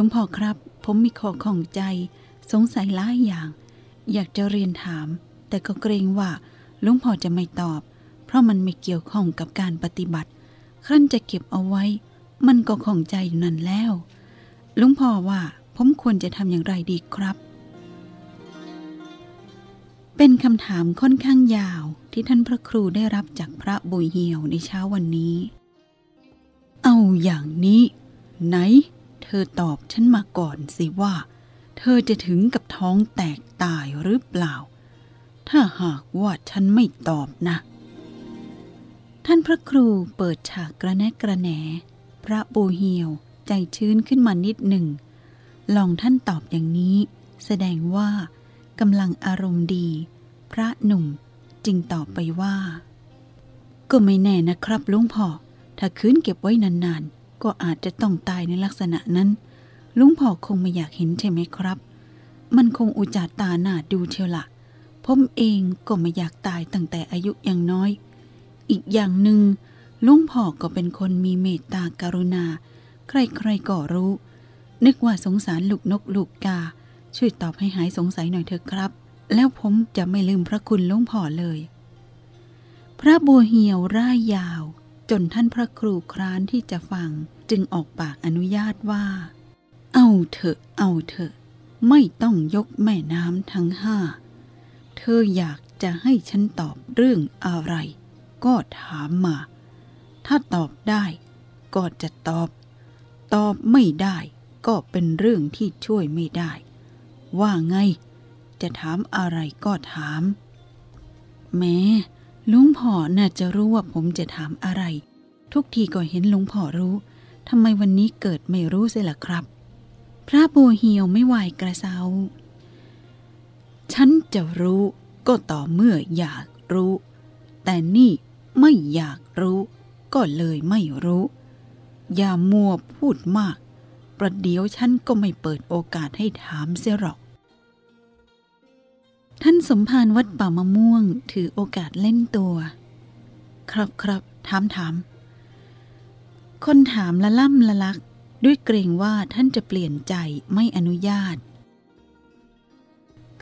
ลุงพ่อครับ ผมมีข้อข้องใจ สงสัยหลายอย่าง อยากจะเรียนถาม แต่ก็เกรงว่าลุงพ่อจะไม่ตอบ เพราะมันไม่เกี่ยวข้องกับการปฏิบัติครั้นจะเก็บเอาไว้ มันก็ข้องใจอยู่นั่นแล้วลุงพ่อว่าผมควรจะทำอย่างไรดีครับ เป็นคำถามค่อนข้างยาวที่ท่านพระครูได้รับจากพระบุญเหี่ยวในเช้าวันนี้ เอาอย่างนี้ ไหน เธอตอบฉันมาก่อนสิว่า เธอจะถึงกับท้องแตกตายหรือเปล่า ถ้าหากว่าฉันไม่ตอบนะ ท่านพระครูเปิดฉากกระแนกกระแหน พระโบเหียวใจชื้นขึ้นมานิดหนึ่ง ลองท่านตอบอย่างนี้ แสดงว่ากำลังอารมณ์ดี พระหนุ่มจึงตอบไปว่า ก็ไม่แน่นะครับลุงพ่อ ถ้าคืนเก็บไว้นานๆ ก็อาจจะต้องตายในลักษณะนั้น ลุงพ่อคงไม่อยากเห็นใช่ไหมครับ มันคงอุจจาตาหน้าดูเชียวละผมเองก็ไม่อยากตายตั้งแต่อายุยังน้อย อีกอย่างหนึ่งลุงพ่อก็เป็นคนมีเมตตากรุณา ใครๆก็รู้ นึกว่าสงสารลูกนกลูกกา ช่วยตอบให้หายสงสัยหน่อยเถอะครับ แล้วผมจะไม่ลืมพระคุณลุงพ่อเลย พระบัวเหี่ยวร่ายยาว จนท่านพระครูคร้านที่จะฟังจึงออกปากอนุญาตว่า เอาเถอะ เอาเถอะ ไม่ต้องยกแม่น้ำทั้งห้า เธออยากจะให้ฉันตอบเรื่องอะไร ก็ถามมา ถ้าตอบได้ก็จะตอบ ตอบไม่ได้ก็เป็นเรื่องที่ช่วยไม่ได้ ว่าไง จะถามอะไรก็ถาม แม้ ลุงพ่อน่าจะรู้ว่าผมจะถามอะไร ทุกทีก็เห็นลุงพ่อรู้ทำไมวันนี้เกิดไม่รู้เสียล่ะครับ พระบัวเหี่ยวไม่ไหวกระเซา ฉันจะรู้ก็ต่อเมื่ออยากรู้ แต่นี่ไม่อยากรู้ ก็เลยไม่รู้ อย่ามัวพูดมาก ประเดี๋ยวฉันก็ไม่เปิดโอกาสให้ถามเสียหรอก ท่านสมภารวัดป่ามะม่วงถือโอกาสเล่นตัว ครับครับถามถาม คนถามละล่ำละลัก ด้วยเกรงว่าท่านจะเปลี่ยนใจไม่อนุญาต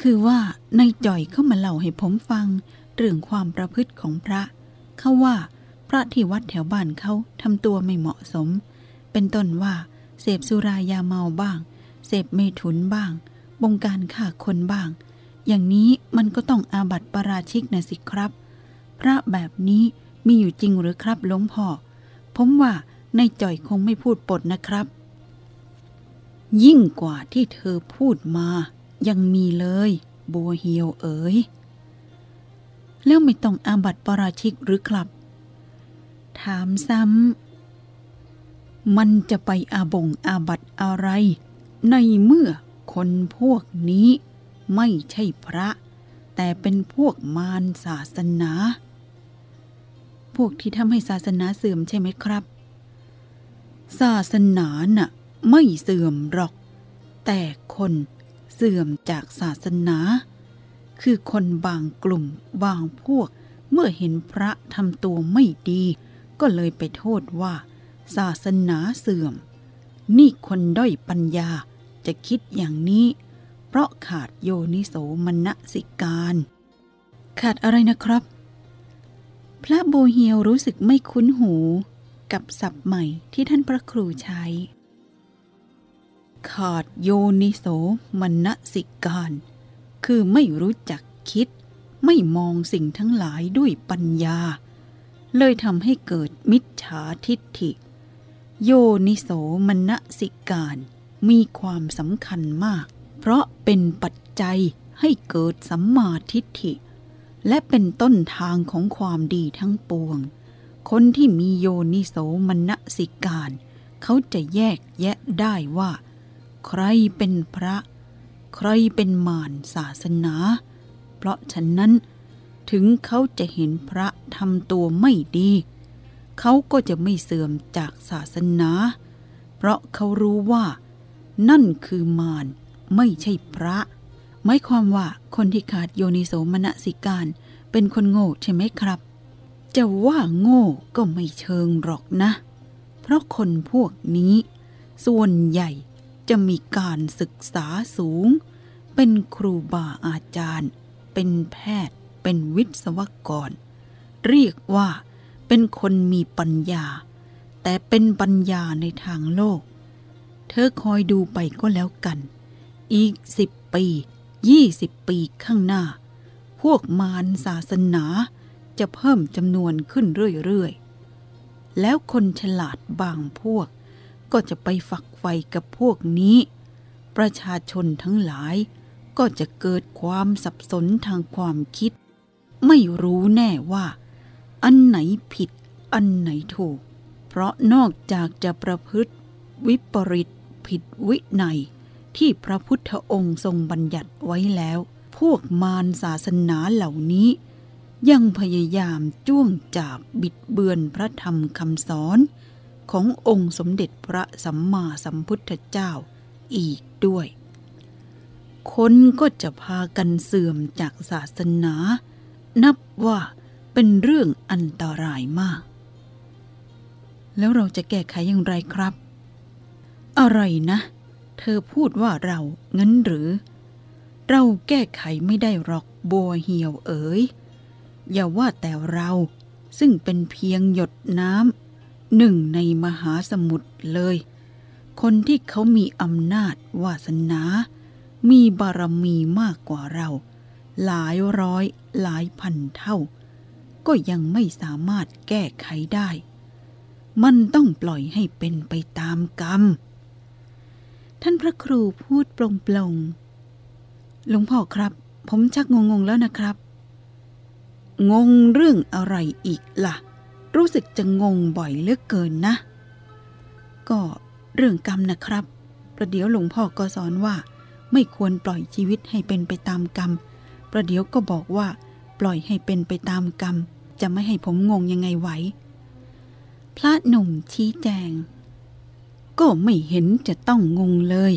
คือว่านายจ่อยเข้ามาเล่าให้ผมฟัง เรื่องความประพฤติของพระ เขาว่าพระที่วัดแถวบ้านเขาทำตัวไม่เหมาะสม เป็นต้นว่า เสพสุรายาเมาบ้าง เสพเมถุนบ้าง บงการฆ่าคนบ้าง อย่างนี้มันก็ต้องอาบัติประราชิกนะสิครับ พระแบบนี้มีอยู่จริงหรือครับหลวงพ่อ ผมว่าในจ่อยคงไม่พูดปดนะครับ ยิ่งกว่าที่เธอพูดมา ยังมีเลย บัวเหียวเอ๋ย แล้วไม่ต้องอาบัติปราชิกหรือครับ ถามซ้ำ มันจะไปอาบงอาบัติอะไร ในเมื่อคนพวกนี้ ไม่ใช่พระ แต่เป็นพวกมารศาสนา พวกที่ทำให้ศาสนาเสื่อมใช่ไหมครับ ศาสนาน่ะไม่เสื่อมหรอก แต่คนเสื่อมจากศาสนา คือคนบางกลุ่มบางพวก เมื่อเห็นพระทำตัวไม่ดี ก็เลยไปโทษว่า ศาสนาเสื่อม นี่คนด้อยปัญญาจะคิดอย่างนี้ ราะขาดโยนิโสมนสิการ ขาดอะไรนะครับ พระโบเฮียวรู้สึกไม่คุ้นหูกับศัพท์ใหม่ที่ท่านพระครูใช้ ขาดโยนิโสมนสิการ คือไม่รู้จักคิด ไม่มองสิ่งทั้งหลายด้วยปัญญา เลยทำให้เกิดมิจฉาทิฏฐิ โยนิโสมนสิการ มีความสำคัญมาก เพราะเป็นปัจจัยให้เกิดสัมมาทิฏฐิ และเป็นต้นทางของความดีทั้งปวง คนที่มีโยนิโสมนสิการ เขาจะแยกแยะได้ว่า ใครเป็นพระ ใครเป็นมารศาสนา เพราะฉะนั้น ถึงเขาจะเห็นพระทำตัวไม่ดี เขาก็จะไม่เสื่อมจากศาสนา เพราะเขารู้ว่า นั่นคือมาร ไม่ใช่พระหมายความว่าคนที่ขาดโยนิโสมนสิการ เป็นคนโง่ใช่ไหมครับ จะว่าโง่ก็ไม่เชิงหรอกนะ เพราะคนพวกนี้ ส่วนใหญ่จะมีการศึกษาสูง เป็นครูบาอาจารย์ เป็นแพทย์ เป็นวิศวกร เรียกว่าเป็นคนมีปัญญา แต่เป็นปัญญาในทางโลก เธอคอยดูไปก็แล้วกัน อีกสิบปียี่สิบปีข้างหน้า พวกมารศาสนาจะเพิ่มจำนวนขึ้นเรื่อยๆ แล้วคนฉลาดบางพวก ก็จะไปฝักไฟกับพวกนี้ ประชาชนทั้งหลายก็จะเกิดความสับสนทางความคิด ไม่รู้แน่ว่า อันไหนผิดอันไหนถูก เพราะนอกจากจะประพฤติ วิปริตผิดวินัย ที่พระพุทธองค์ทรงบัญญัติไว้แล้ว พวกมารศาสนาเหล่านี้ ยังพยายามจ้วงจาบบิดเบือนพระธรรมคำสอนขององค์สมเด็จพระสัมมาสัมพุทธเจ้าอีกด้วย คนก็จะพากันเสื่อมจากศาสนา นับว่าเป็นเรื่องอันตรายมาก แล้วเราจะแก้ไขอย่างไรครับ อะไรนะ เธอพูดว่าเรางั้นหรือ เราแก้ไขไม่ได้หรอกบัวเหี่ยวเอ๋ย อย่าว่าแต่เราซึ่งเป็นเพียงหยดน้ำหนึ่งในมหาสมุทรเลย คนที่เขามีอำนาจวาสนา มีบารมีมากกว่าเรา หลายร้อยหลายพันเท่า ก็ยังไม่สามารถแก้ไขได้ มันต้องปล่อยให้เป็นไปตามกรรม ท่านพระครูพูดปลงปลงๆหลวงพ่อครับ ผมชักงงๆแล้วนะครับ งงเรื่องอะไรอีกล่ะ รู้สึกจะงงบ่อยเลือกเกินนะ ก็เรื่องกรรมนะครับ ประเดี๋ยวหลวงพ่อก็สอนว่า ไม่ควรปล่อยชีวิตให้เป็นไปตามกรรม ประเดี๋ยวก็บอกว่า ปล่อยให้เป็นไปตามกรรม จะไม่ให้ผมงงยังไงไหวพระหนุ่มชี้แจง ก็ไม่เห็นจะต้องงงเลย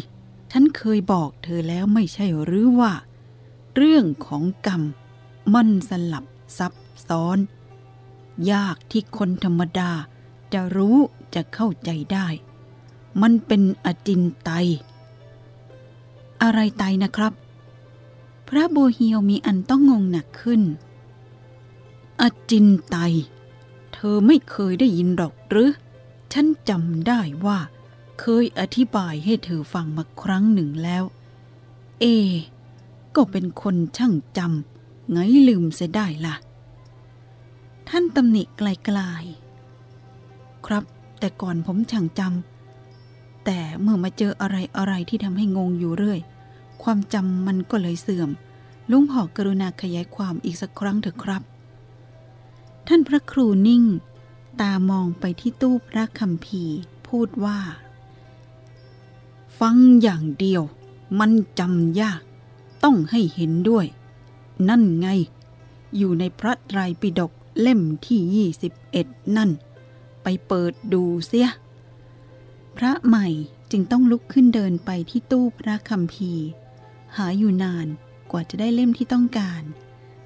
ฉันเคยบอกเธอแล้วไม่ใช่หรือว่า เรื่องของกรรม มันสลับซับซ้อน ยากที่คนธรรมดาจะรู้จะเข้าใจได้ มันเป็นอจินไตย อะไรไตนะครับ พระโบเฮียวมีอันต้องงงหนักขึ้น อจินไตย เธอไม่เคยได้ยินหรอกหรือฉันจำได้ว่า เคยอธิบายให้เธอฟังมาครั้งหนึ่งแล้ว เอ ก็เป็นคนช่างจำไงลืมเสียได้ล่ะ ท่านตำหนิไกลๆ ครับ แต่ก่อนผมช่างจำแต่เมื่อมาเจออะไรอะไรที่ทำให้งงอยู่เรื่อย ความจำมันก็เลยเสื่อมลุงพ่อกรุณาขยายความอีกสักครั้งเถอะครับ ท่านพระครูนิ่ง ตามองไปที่ตู้พระคัมภีพูดว่า ฟังอย่างเดียว มันจำยาก ต้องให้เห็นด้วย นั่นไง อยู่ในพระไตรปิฎกเล่มที่21นั่น ไปเปิดดูเสีย พระใหม่จึงต้องลุกขึ้นเดินไปที่ตู้พระคัมภีร์ หาอยู่นานกว่าจะได้เล่มที่ต้องการ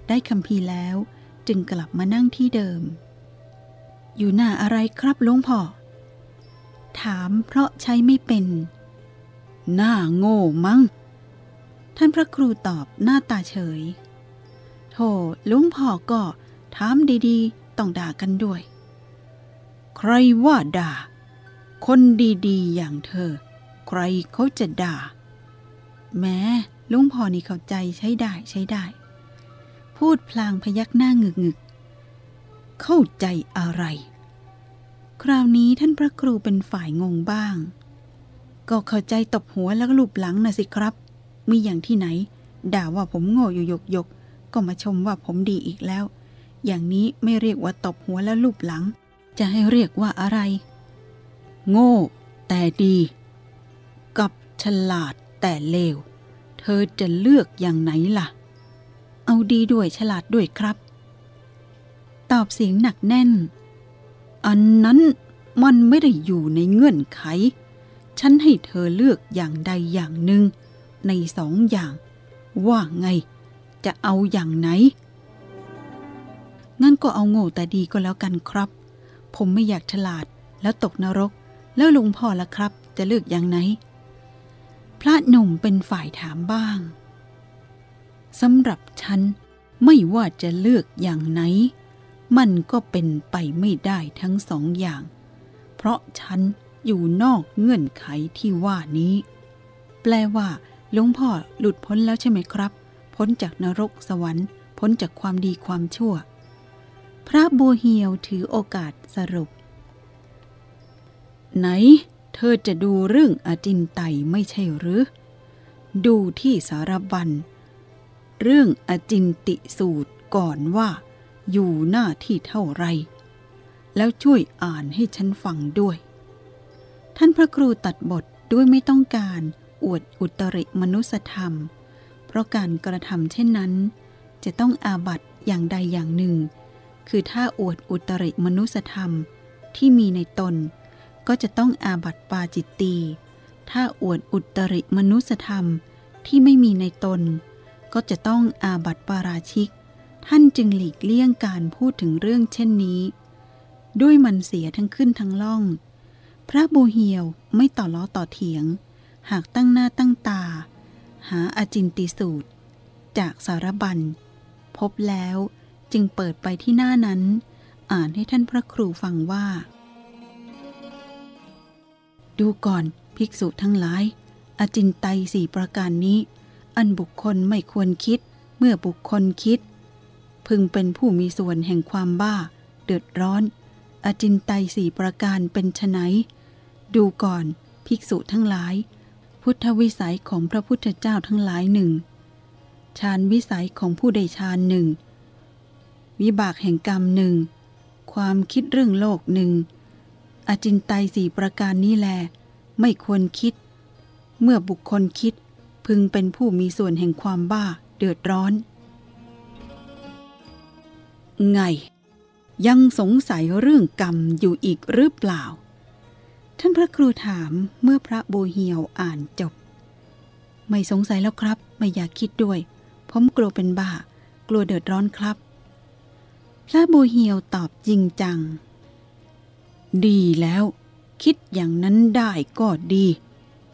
ได้คัมภีร์แล้วจึงกลับมานั่งที่เดิม อยู่หน้าอะไรครับหลวงพ่อ ถามเพราะใช้ไม่เป็น หน้าโง่มั้ง ท่านพระครูตอบหน้าตาเฉย โธ่ลุงพ่อก็ถามดีๆ ต้องด่ากันด้วย ใครว่าด่า คนดีๆ อย่างเธอ ใครเขาจะด่า แม้ลุงพ่อนี่เข้าใจใช้ได้ใช้ได้ พูดพลางพยักหน้างึกงึกๆเข้าใจอะไร คราวนี้ท่านพระครูเป็นฝ่ายงงบ้าง ก็เข้าใจตบหัวแล้วก็ลูบหลังนะสิครับ มีอย่างที่ไหน ด่าว่าผมโง่อยู่ยกยกก็มาชมว่าผมดีอีกแล้ว อย่างนี้ไม่เรียกว่าตบหัวแล้วลูบหลัง จะให้เรียกว่าอะไร โง่ แต่ดี กับฉลาดแต่เลว เธอจะเลือกอย่างไหนล่ะ เอาดีด้วยฉลาดด้วยครับ ตอบเสียงหนักแน่น อันนั้นมันไม่ได้อยู่ในเงื่อนไข ฉันให้เธอเลือกอย่างใดอย่างหนึ่ง ในสองอย่าง ว่าไง จะเอาอย่างไหน งั้นก็เอาโง่แต่ดีก็แล้วกันครับ ผมไม่อยากฉลาดแล้วตกนรก แล้วลุงพ่อละครับ จะเลือกอย่างไหน พระหนุ่มเป็นฝ่ายถามบ้างสำหรับฉันไม่ว่าจะเลือกอย่างไหน มันก็เป็นไปไม่ได้ทั้งสองอย่าง เพราะฉัน อยู่นอกเงื่อนไขที่ว่านี้ แปลว่าหลวงพ่อหลุดพ้นแล้วใช่ไหมครับ พ้นจากนรกสวรรค์พ้นจากความดีความชั่ว พระบัวเหียวถือโอกาสสรุป ไหน เธอจะดูเรื่องอจินไตไม่ใช่หรือ ดูที่สารบัญ เรื่องอจินติสูตรก่อนว่า อยู่หน้าที่เท่าไร แล้วช่วยอ่านให้ฉันฟังด้วย ท่านพระครูตัดบทด้วยไม่ต้องการอวดอุตริมนุสธรรม เพราะการกระทำเช่นนั้น จะต้องอาบัตอย่างใดอย่างหนึ่ง คือถ้าอวดอุตริมนุสธรรมที่มีในตน ก็จะต้องอาบัตปาจิตตีถ้าอวดอุตริมนุสธรรมที่ไม่มีในตน ก็จะต้องอาบัตปาราชิก ท่านจึงหลีกเลี่ยงการพูดถึงเรื่องเช่นนี้ ด้วยมันเสียทั้งขึ้นทั้งล่อง พระบูเฮียวไม่ต่อล้อต่อเถียง หากตั้งหน้าตั้งตา หาอาจินติสูตร จากสารบัญ พบแล้วจึงเปิดไปที่หน้านั้น อ่านให้ท่านพระครูฟังว่า ดูก่อนภิกษุทั้งหลาย อาจินไตสี่ประการนี้ อันบุคคลไม่ควรคิด เมื่อบุคคลคิด พึงเป็นผู้มีส่วนแห่งความบ้า เดือดร้อน อาจินไตสี่ประการเป็นไฉนดูก่อนภิกษุทั้งหลาย พุทธวิสัยของพระพุทธเจ้าทั้งหลายหนึ่งฌานวิสัยของผู้ใดฌานหนึ่ง วิบากแห่งกรรมหนึ่ง ความคิดเรื่องโลกหนึ่ง อจินไตยสี่ประการนี้แล ไม่ควรคิด เมื่อบุคคลคิดพึงเป็นผู้มีส่วนแห่งความบ้าเดือดร้อน ไง ยังสงสัยเรื่องกรรมอยู่อีกหรือเปล่า ท่านพระครูถามเมื่อพระโบเฮียวอ่านจบ ไม่สงสัยแล้วครับ ไม่อยากคิดด้วย ผมกลัวเป็นบ้า กลัวเดือดร้อนครับ พระโบเฮียวตอบจริงจัง ดีแล้ว คิดอย่างนั้นได้ก็ดี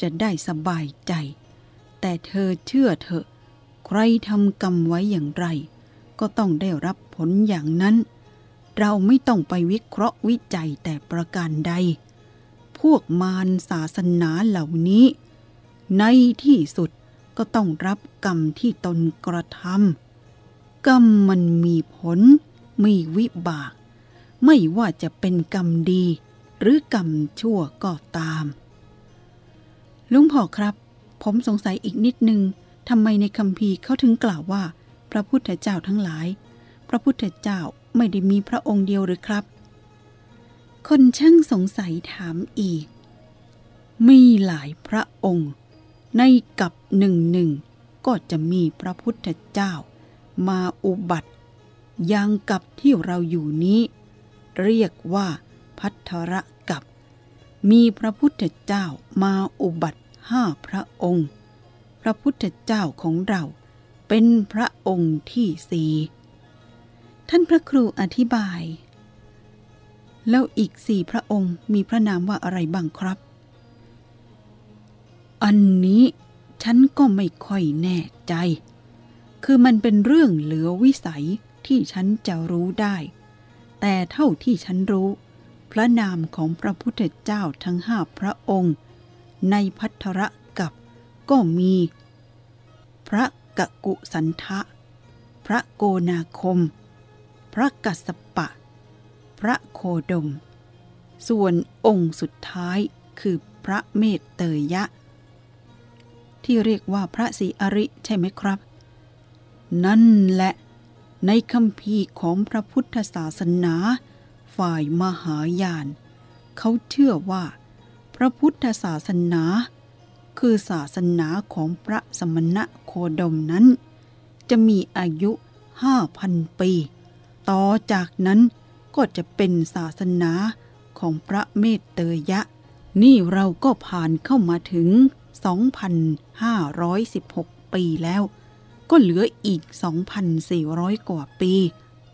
จะได้สบายใจ แต่เธอเชื่อเถอะ ใครทำกรรมไว้อย่างไร ก็ต้องได้รับผลอย่างนั้น เราไม่ต้องไปวิเคราะห์วิจัยแต่ประการใด พวกมารศาสนาเหล่านี้ ในที่สุดก็ต้องรับกรรมที่ตนกระทำกรรมมันมีผล มีวิบาก ไม่ว่าจะเป็นกรรมดี หรือกรรมชั่วก็ตาม ลุงพ่อครับ ผมสงสัยอีกนิดนึงทำไมในคำพีเขาถึงกล่าวว่า พระพุทธเจ้าทั้งหลาย พระพุทธเจ้า ไม่ได้มีพระองค์เดียวหรือครับ คนช่างสงสัยถามอีก มีหลายพระองค์ ในกับหนึ่งหนึ่งก็จะมีพระพุทธเจ้า มาอุบัติยังกับที่เราอยู่นี้ เรียกว่าพัทธระกับ มีพระพุทธเจ้ามาอุบัติห้าพระองค์ พระพุทธเจ้าของเราเป็นพระองค์ที่สี่ ท่านพระครูอธิบาย แล้วอีกสี่พระองค์มีพระนามว่าอะไรบ้างครับ อันนี้ฉันก็ไม่ค่อยแน่ใจ คือมันเป็นเรื่องเหลือวิสัยที่ฉันจะรู้ได้ แต่เท่าที่ฉันรู้ พระนามของพระพุทธเจ้าทั้งห้าพระองค์ ในพัทธะกับก็มี พระกะกุสันทะ พระโกนาคม พระกัสปะ พระโคดม ส่วนองค์สุดท้ายคือพระเมตเตยยะ ที่เรียกว่าพระศรีอริใช่ไหมครับ นั่นแหละในคำพีของพระพุทธศาสนา ฝ่ายมหายาน เขาเชื่อว่า พระพุทธศาสนา คือศาสนาของพระสมณะโคดมนั้น จะมีอายุห้าพันปี ต่อจากนั้นก็จะเป็นศาสนาของพระเมตเตยะ นี่เราก็ผ่านเข้ามาถึง 2,516 ปีแล้ว ก็เหลืออีก 2,400 กว่าปี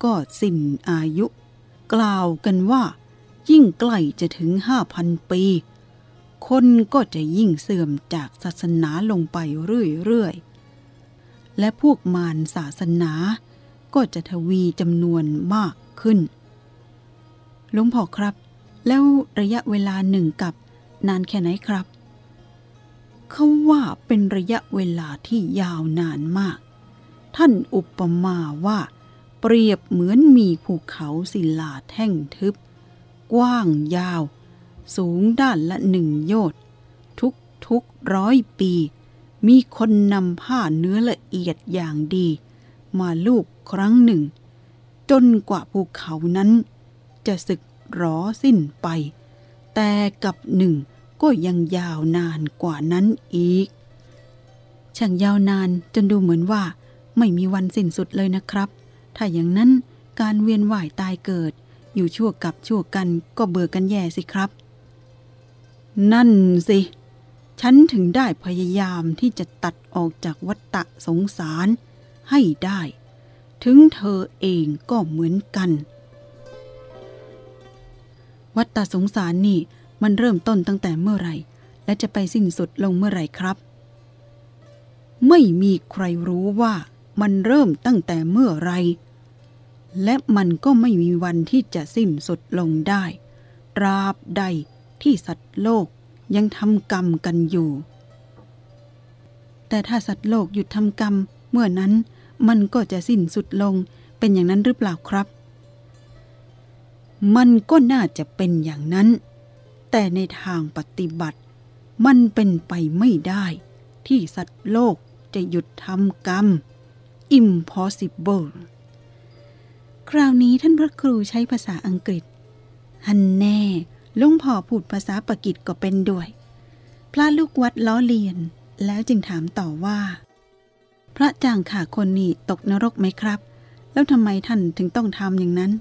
ก็สิ้นอายุ กล่าวกันว่า ยิ่งใกล้จะถึง 5,000 ปี คนก็จะยิ่งเสื่อมจากศาสนาลงไปเรื่อยๆ และพวกมารศาสนา ก็จะทวีจำนวนมากขึ้น หลวงพ่อครับ แล้วระยะเวลาหนึ่งกับนานแค่ไหนครับ เขาว่าเป็นระยะเวลาที่ยาวนานมาก ท่านอุปมาว่า เปรียบเหมือนมีภูเขาศิลาแท่งทึบ กว้างยาว สูงด้านละหนึ่งโยชนทุกทุกร้อยปี มีคนนำผ้าเนื้อละเอียดอย่างดี มาลูบครั้งหนึ่ง จนกว่าภูเขานั้น จะสึกหรอสิ้นไป แต่กับหนึ่งก็ยังยาวนานกว่านั้นอีก ช่างยาวนานจนดูเหมือนว่า ไม่มีวันสิ้นสุดเลยนะครับ ถ้าอย่างนั้นการเวียนว่ายตายเกิด อยู่ชั่วกับชั่วกันก็เบื่อกันแย่สิครับ นั่นสิ ฉันถึงได้พยายามที่จะตัดออกจากวัฏฏะสงสาร ให้ได้ ถึงเธอเองก็เหมือนกัน วัฏฏะสงสารนี่มันเริ่มต้นตั้งแต่เมื่อไหร่ และจะไปสิ้นสุดลงเมื่อไหร่ครับ ไม่มีใครรู้ว่ามันเริ่มตั้งแต่เมื่อไร และมันก็ไม่มีวันที่จะสิ้นสุดลงได้ ตราบใดที่สัตว์โลกยังทำกรรมกันอยู่ แต่ถ้าสัตว์โลกหยุดทำกรรม เมื่อนั้น มันก็จะสิ้นสุดลงเป็นอย่างนั้นหรือเปล่าครับ มันก็น่าจะเป็นอย่างนั้น แต่ในทางปฏิบัติ มันเป็นไปไม่ได้ ที่สัตว์โลกจะหยุดทำกรรม impossible คราวนี้ท่านพระครูใช้ภาษาอังกฤษ ฮันแน่ลุงพ่อพูดภาษาปากีสก็เป็นด้วย พระลูกวัดล้อเลียน แล้วจึงถามต่อว่า พระจางขาคนนี้ตกนรกไหมครับ แล้วทำไมท่านถึงต้องทำอย่างนั้น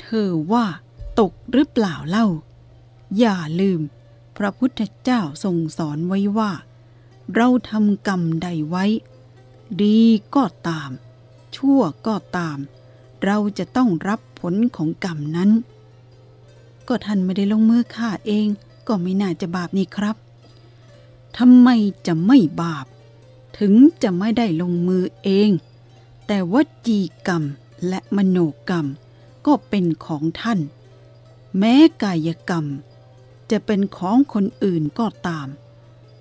เธอว่าตกหรือเปล่าเล่า อย่าลืม พระพุทธเจ้าทรงสอนไว้ว่า เราทำกรรมใดไว้ ดีก็ตาม ชั่วก็ตาม เราจะต้องรับผลของกรรมนั้น ก็ท่านไม่ได้ลงมือฆ่าเอง ก็ไม่น่าจะบาปนี่ครับทำไมจะไม่บาป ถึงจะไม่ได้ลงมือเอง แต่วจีกรรมและมโนกรรมก็เป็นของท่าน แม้กายกรรม จะเป็นของคนอื่นก็ตาม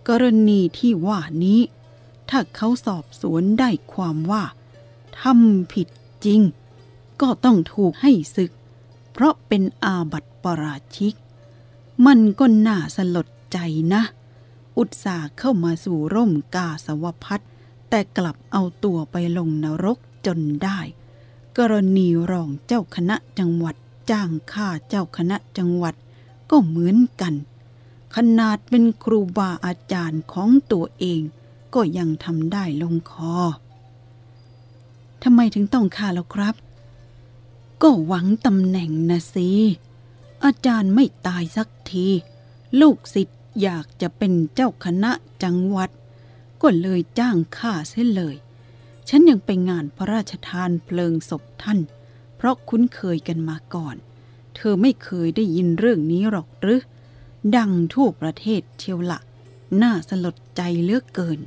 กรณีที่ว่านี้ ถ้าเขาสอบสวนได้ความว่าทำผิดจริง ก็ต้องถูกให้ศึก เพราะเป็นอาบัติปราชิก มันก็น่าสลดใจนะ อุตส่าห์เข้ามาสู่ร่มกาสวพัฒแต่กลับเอาตัวไปลงนรกจนได้ กรณีรองเจ้าคณะจังหวัดจ้างฆ่าเจ้าคณะจังหวัดก็เหมือนกัน ขนาดเป็นครูบาอาจารย์ของตัวเองก็ยังทำได้ลงคอ ทำไมถึงต้องฆ่าแล้วครับ ก็หวังตำแหน่งนะสิ อาจารย์ไม่ตายสักที ลูกศิษย์ อยากจะเป็นเจ้าคณะจังหวัด ก็เลยจ้างข้าเสียเลย ฉันยังไปงานพระราชทานเพลิงศพท่าน เพราะคุ้นเคยกันมาก่อน เธอไม่เคยได้ยินเรื่องนี้หรอกหรือ ดังทั่วประเทศเชียวละน่าสลดใจเลือกเกิน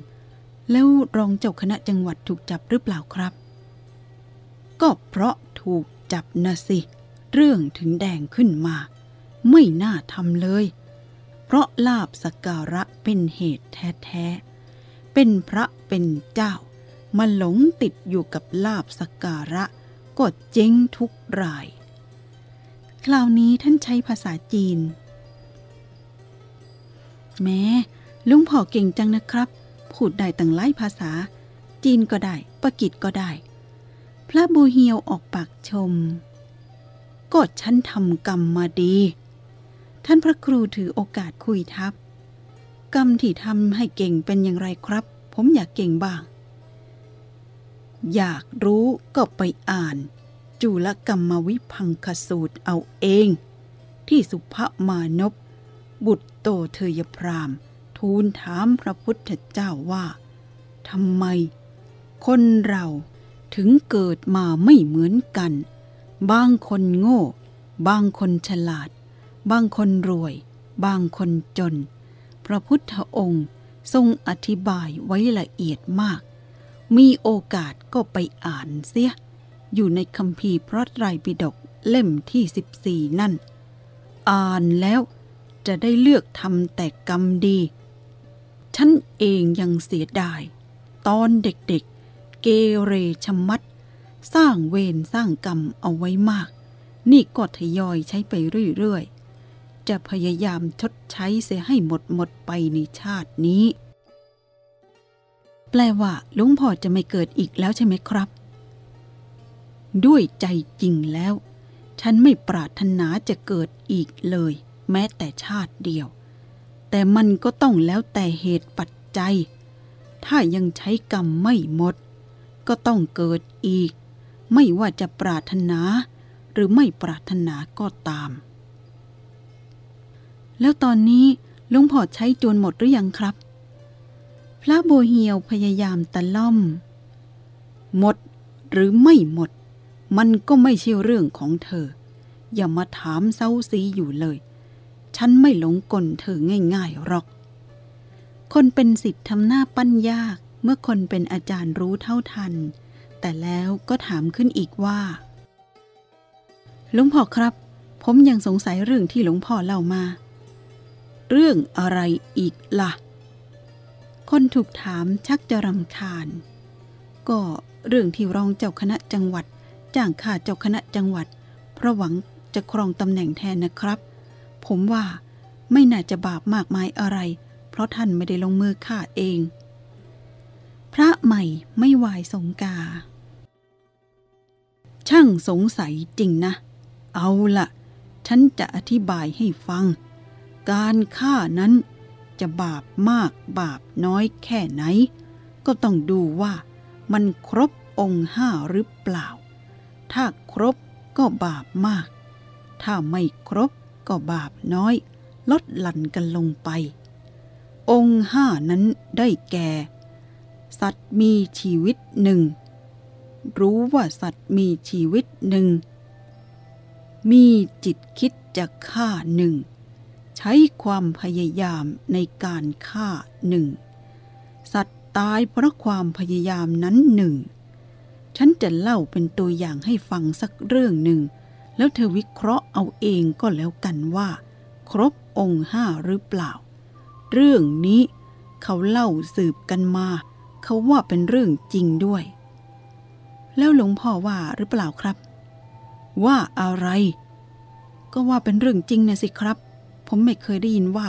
แล้วรองเจ้าคณะจังหวัดถูกจับหรือเปล่าครับ ก็เพราะถูกจับนะสิ เรื่องถึงแดงขึ้นมา ไม่น่าทำเลย ราะลาบสการะเป็นเหตุแท้ๆ เป็นพระเป็นเจ้า มาหลงติดอยู่กับลาบสการะก็เจ๊งทุกราย คราวนี้ท่านใช้ภาษาจีน แม้ลุงพ่อเก่งจังนะครับ พูดได้ตั้งหลายภาษา จีนก็ได้ปากีสก็ได้ พระบูเฮียวออกปากชม ก็ฉันทำกรรมมาดี ท่านพระครูถือโอกาสคุยทับ กรรมที่ทำให้เก่งเป็นอย่างไรครับ ผมอยากเก่งบ้าง อยากรู้ก็ไปอ่าน จุลกรรมวิพังคสูตรเอาเอง ที่สุภมานพบุตรโตเทยพรามทูลถามพระพุทธเจ้าว่าทำไม คนเราถึงเกิดมาไม่เหมือนกัน บางคนโง่ บางคนฉลาด บางคนรวย บางคนจน พระพุทธองค์ทรงอธิบายไว้ละเอียดมาก มีโอกาสก็ไปอ่านเสีย อยู่ในคัมภีพระไตรปิฎกเล่มที่ 14 นั่น อ่านแล้วจะได้เลือกทำแต่กรรมดี ฉันเองยังเสียดาย ตอนเด็กๆ เกเรชมัด สร้างเวรสร้างกรรมเอาไว้มาก นี่ก็ทยอยใช้ไปเรื่อย จะพยายามชดใช้เสียให้หมดหมดไปในชาตินี้ แปลว่าลวงพ่อจะไม่เกิดอีกแล้วใช่ไหมครับ ด้วยใจจริงแล้ว ฉันไม่ปรารถนาจะเกิดอีกเลย แม้แต่ชาติเดียว แต่มันก็ต้องแล้วแต่เหตุปัจจัย ถ้ายังใช้กรรมไม่หมด ก็ต้องเกิดอีก ไม่ว่าจะปรารถนา หรือไม่ปรารถนาก็ตาม แล้วตอนนี้หลุงพ่อใช้จนหมดหรือยังครับ พระโบเฮียวพยายามตะล่อม หมดหรือไม่หมด มันก็ไม่ใช่เรื่องของเธอ อย่ามาถามเซาซีอยู่เลย ฉันไม่หลงกลเธอง่ายๆหรอก คนเป็นสิทธิ์ทำหน้าปั้นยากเมื่อคนเป็นอาจารย์รู้เท่าทัน แต่แล้วก็ถามขึ้นอีกว่าหลวงพ่อครับ ผมยังสงสัยเรื่องที่หลวงพ่อเล่ามา เรื่องอะไรอีกละ่ะ คนถูกถามชักจะรำคาญ ก็เรื่องที่รองเจ้าคณะจังหวัด จ้างข้าเจ้าคณะจังหวัด เพราะหวังจะครองตำแหน่งแทนนะครับ ผมว่าไม่น่าจะบาปมากมายอะไร เพราะท่านไม่ได้ลงมือฆ่าเอง พระใหม่ไม่วายสงกา ช่างสงสัยจริงนะ เอาละฉันจะอธิบายให้ฟัง การฆ่านั้นจะบาปมากบาปน้อยแค่ไหน ก็ต้องดูว่ามันครบองค์ห้าหรือเปล่า ถ้าครบก็บาปมาก ถ้าไม่ครบก็บาปน้อย ลดหลั่นกันลงไป องค์ห้านั้นได้แก่ สัตว์มีชีวิตหนึ่ง รู้ว่าสัตว์มีชีวิตหนึ่ง มีจิตคิดจะฆ่าหนึ่ง ใช้ความพยายามในการฆ่าหนึ่งสัตว์ตายเพราะความพยายามนั้นหนึ่งฉันจะเล่าเป็นตัวอย่างให้ฟังสักเรื่องหนึ่ง แล้วเธอวิเคราะห์เอาเองก็แล้วกันว่า ครบองค์ห้าหรือเปล่า เรื่องนี้เขาเล่าสืบกันมา เขาว่าเป็นเรื่องจริงด้วย แล้วหลวงพ่อว่าหรือเปล่าครับ ว่าอะไร ก็ว่าเป็นเรื่องจริงนะสิครับ ผมไม่เคยได้ยินว่า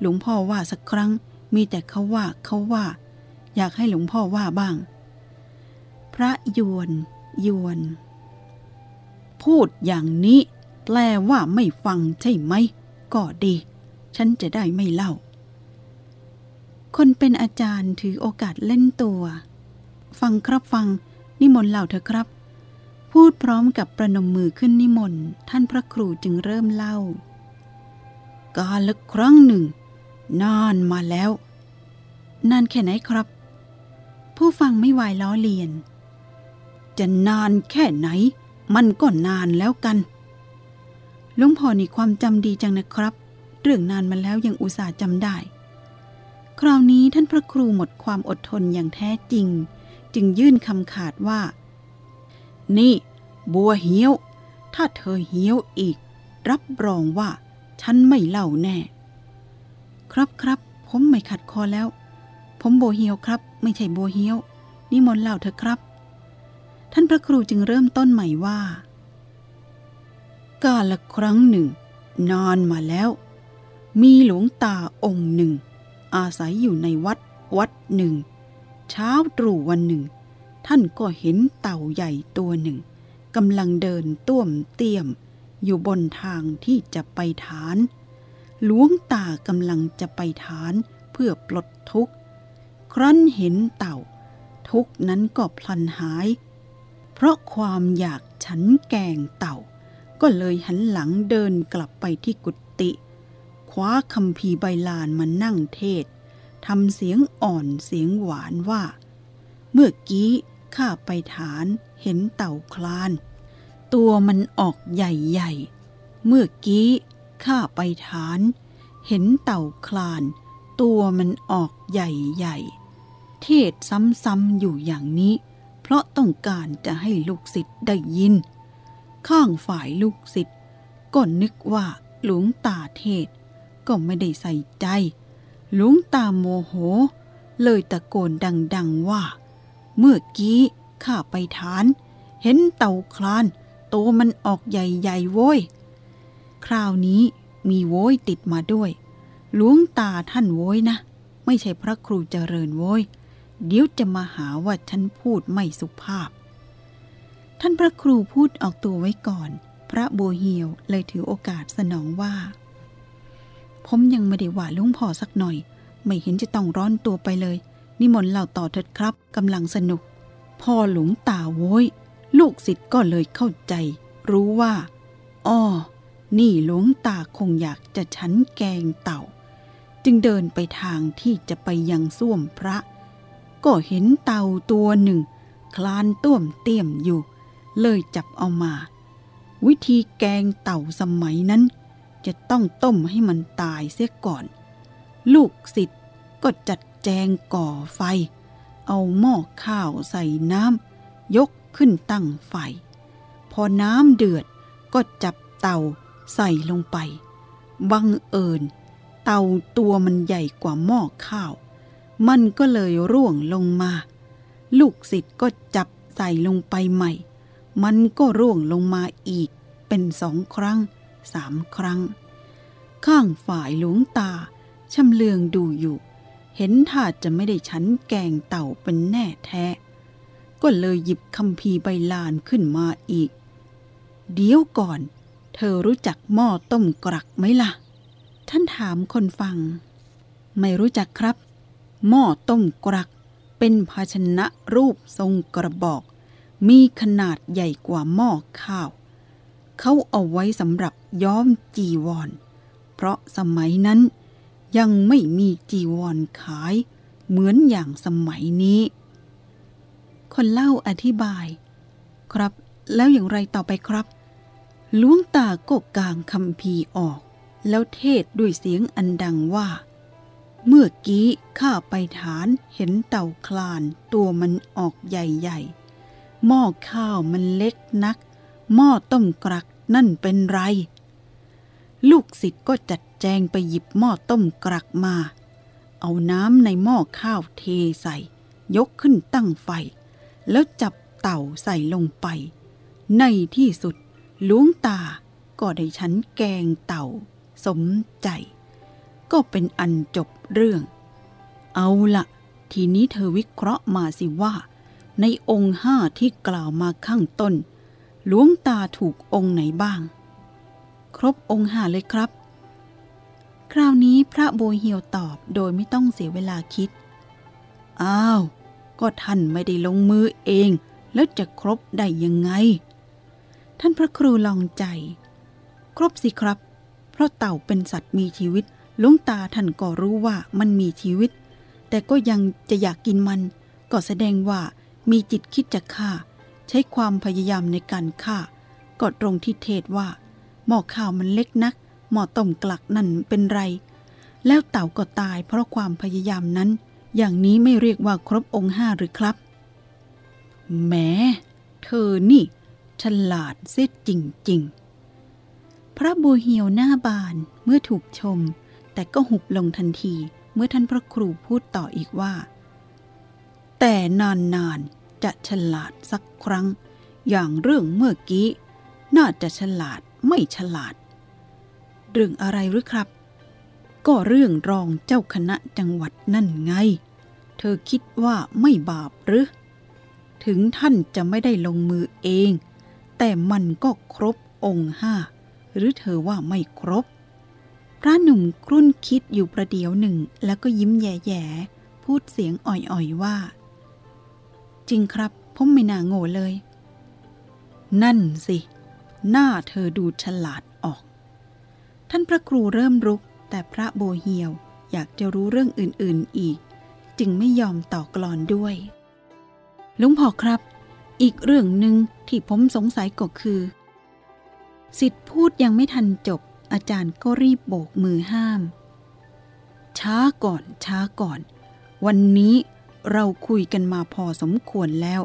หลวงพ่อว่าสักครั้ง มีแต่เขาว่าเขาว่า อยากให้หลวงพ่อว่าบ้าง พระยวนยวน พูดอย่างนี้ แปลว่าไม่ฟังใช่ไหม ก็ดี ฉันจะได้ไม่เล่า คนเป็นอาจารย์ถือโอกาสเล่นตัว ฟังครับฟัง นิมนต์เล่าเถอะครับ พูดพร้อมกับประนมมือขึ้นนิมนต์ ท่านพระครูจึงเริ่มเล่า กาลครั้งหนึ่ง นานมาแล้ว นานแค่ไหนครับ ผู้ฟังไม่วายล้อเลียน จะนานแค่ไหน มันก็นานแล้วกันหลวงพ่อนี่ความจำดีจังนะครับ เรื่องนานมาแล้วยังอุตส่าห์จำได้ คราวนี้ท่านพระครูหมดความอดทนอย่างแท้จริง จึงยื่นคำขาดว่า นี่ บัวเหี้ยว ถ้าเธอเหี้ยวอีก รับรองว่า ฉันไม่เล่าแน่ ครับครับผมไม่ขัดคอแล้ว ผมโบเฮียวครับ ไม่ใช่โบเฮียวนิมนต์เล่าเถอะครับ ท่านพระครูจึงเริ่มต้นใหม่ว่า กาละครั้งหนึ่ง นานมาแล้ว มีหลวงตาองค์หนึ่ง อาศัยอยู่ในวัดวัดหนึ่ง เช้าตรู่วันหนึ่ง ท่านก็เห็นเต่าใหญ่ตัวหนึ่งกำลังเดินต้วมเตี้ยม อยู่บนทางที่จะไปฐาน หลวงตากำลังจะไปฐานเพื่อปลดทุกข์ ครั้นเห็นเต่า ทุกนั้นก็พลันหาย เพราะความอยากฉันแกงเต่า ก็เลยหันหลังเดินกลับไปที่กุฏิคว้าคำพีใบลานมานั่งเทศทำเสียงอ่อนเสียงหวานว่า เมื่อกี้ข้าไปฐานเห็นเต่าคลาน ตัวมันออกใหญ่ๆ เมื่อกี้ข้าไปฐาน เห็นเต่าคลาน ตัวมันออกใหญ่ๆ เทศซ้ำๆอยู่อย่างนี้ เพราะต้องการจะให้ลูกศิษย์ได้ยิน ข้างฝ่ายลูกศิษย์ก็นึกว่าหลวงตาเทศ ก็ไม่ได้ใส่ใจหลวงตาโมโห เลยตะโกนดัง ๆว่า เมื่อกี้ข้าไปทาน เห็นเต่าคลาน ตัวมันออกใหญ่ๆโว้ย คราวนี้มีโว้ยติดมาด้วย หลวงตาท่านโว้ยนะ ไม่ใช่พระครูเจริญโว้ย เดี๋ยวจะมาหาว่าฉันพูดไม่สุภาพ ท่านพระครูพูดออกตัวไว้ก่อน พระโบเฮียวเลยถือโอกาสสนองว่า ผมยังไม่ได้ว่าลุงพ่อสักหน่อย ไม่เห็นจะต้องร้อนตัวไปเลย นิมนต์เล่าต่อเถิดครับกำลังสนุก พ่อหลวงตาโว้ย ลูกศิษย์ก็เลยเข้าใจ รู้ว่าอ้อนี่หลวงตาคงอยากจะฉันแกงเต่า จึงเดินไปทางที่จะไปยังส้วมพระ ก็เห็นเต่าตัวหนึ่ง คลานต้วมเตี้ยมอยู่ เลยจับเอามา วิธีแกงเต่าสมัยนั้น จะต้องต้มให้มันตายเสียก่อน ลูกศิษย์ก็จัดแจงก่อไฟ เอาหม้อข้าวใส่น้ำยก ขึ้นตั้งไฟ พอน้ำเดือดก็จับเต่าใส่ลงไป บังเอิญ เต่าตัวมันใหญ่กว่าหม้อข้าว มันก็เลยร่วงลงมา ลูกศิษย์ก็จับใส่ลงไปใหม่ มันก็ร่วงลงมาอีก เป็นสองครั้งสามครั้ง ข้างฝ่ายหลวงตาชำเลืองดูอยู่ เห็นท่าจะไม่ได้ชั้นแกงเต่าเป็นแน่แท้ ก็เลยหยิบคำพีใบลานขึ้นมาอีก เดี๋ยวก่อน เธอรู้จักหม้อต้มกรักไหมล่ะ ท่านถามคนฟัง ไม่รู้จักครับ หม้อต้มกรัก เป็นภาชนะรูปทรงกระบอก มีขนาดใหญ่กว่าหม้อข้าว เขาเอาไว้สำหรับย้อมจีวร เพราะสมัยนั้นยังไม่มีจีวรขาย เหมือนอย่างสมัยนี้ คนเล่าอธิบาย ครับ แล้วอย่างไรต่อไปครับหลวงตาก็กางคำพีออก แล้วเทศด้วยเสียงอันดังว่า เมื่อกี้ข้าไปฐานเห็นเต่าคลานตัวมันออกใหญ่ๆหม้อข้าวมันเล็กนัก หม้อต้มกรักนั่นเป็นไร ลูกศิษย์ก็จัดแจงไปหยิบหม้อต้มกรักมา เอาน้ำในหม้อข้าวเทใส่ ยกขึ้นตั้งไฟ แล้วจับเต่าใส่ลงไป ในที่สุดหลวงตาก็ได้ฉันแกงเต่า สมใจ ก็เป็นอันจบเรื่อง เอาละทีนี้เธอวิเคราะห์มาสิว่า ในองค์ห้าที่กล่าวมาข้างต้นหลวงตาถูกองค์ไหนบ้าง ครบองค์ห้าเลยครับ คราวนี้พระโบเฮียวตอบโดยไม่ต้องเสียเวลาคิด อ้าว ก็ท่านไม่ได้ลงมือเอง แล้วจะครบได้ยังไง ท่านพระครูลองใจ ครบสิครับ เพราะเต่าเป็นสัตว์มีชีวิตหลวงตาท่านก็รู้ว่ามันมีชีวิต แต่ก็ยังจะอยากกินมัน ก็แสดงว่ามีจิตคิดจะฆ่า ใช้ความพยายามในการฆ่า ก็ตรงที่เทศว่า หม้อข้าวมันเล็กนัก หม้อต้มกลักนั่นเป็นไร แล้วเต่าก็ตายเพราะความพยายามนั้น อย่างนี้ไม่เรียกว่าครบองค์ห้าหรือครับแหมเธอนี่ ฉลาดเสียจริง ๆ พระบัวเหียวหน้าบานเมื่อถูกชม แต่ก็หุบลงทันทีเมื่อท่านพระครูพูดต่ออีกว่า แต่นานๆ จะฉลาดสักครั้ง อย่างเรื่องเมื่อกี้ น่าจะฉลาดไม่ฉลาด เรื่องอะไรหรือครับ ก็เรื่องรองเจ้าคณะจังหวัดนั่นไง เธอคิดว่าไม่บาปหรือ ถึงท่านจะไม่ได้ลงมือเอง แต่มันก็ครบองค์ห้า หรือเธอว่าไม่ครบ พระหนุ่มครุ่นคิดอยู่ประเดี๋ยวหนึ่งแล้วก็ยิ้มแย่ๆ พูดเสียงอ่อยๆว่า จริงครับผมไม่น่าโง่เลย นั่นสิ หน้าเธอดูฉลาดออก ท่านพระครูเริ่มรุก แต่พระโบเฮียวอยากจะรู้เรื่องอื่นๆอีก จึงไม่ยอมต่อกลอนด้วยลุงพ่อครับ อีกเรื่องหนึ่งที่ผมสงสัยก็คือ สิทธิพูดยังไม่ทันจบ อาจารย์ก็รีบโบกมือห้าม ช้าก่อน ช้าก่อน วันนี้เราคุยกันมาพอสมควรแล้ว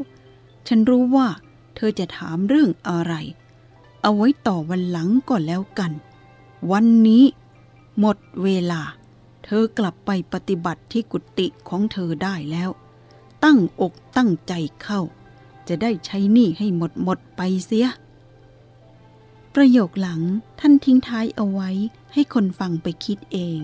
ฉันรู้ว่า เธอจะถามเรื่องอะไร เอาไว้ต่อวันหลังก่อนแล้วกัน วันนี้ หมดเวลา เธอกลับไปปฏิบัติที่กุฏิของเธอได้แล้ว ตั้งอกตั้งใจเข้า จะได้ใช้หนี้ให้หมดหมดไปเสีย ประโยคหลังท่านทิ้งท้ายเอาไว้ให้คนฟังไปคิดเอง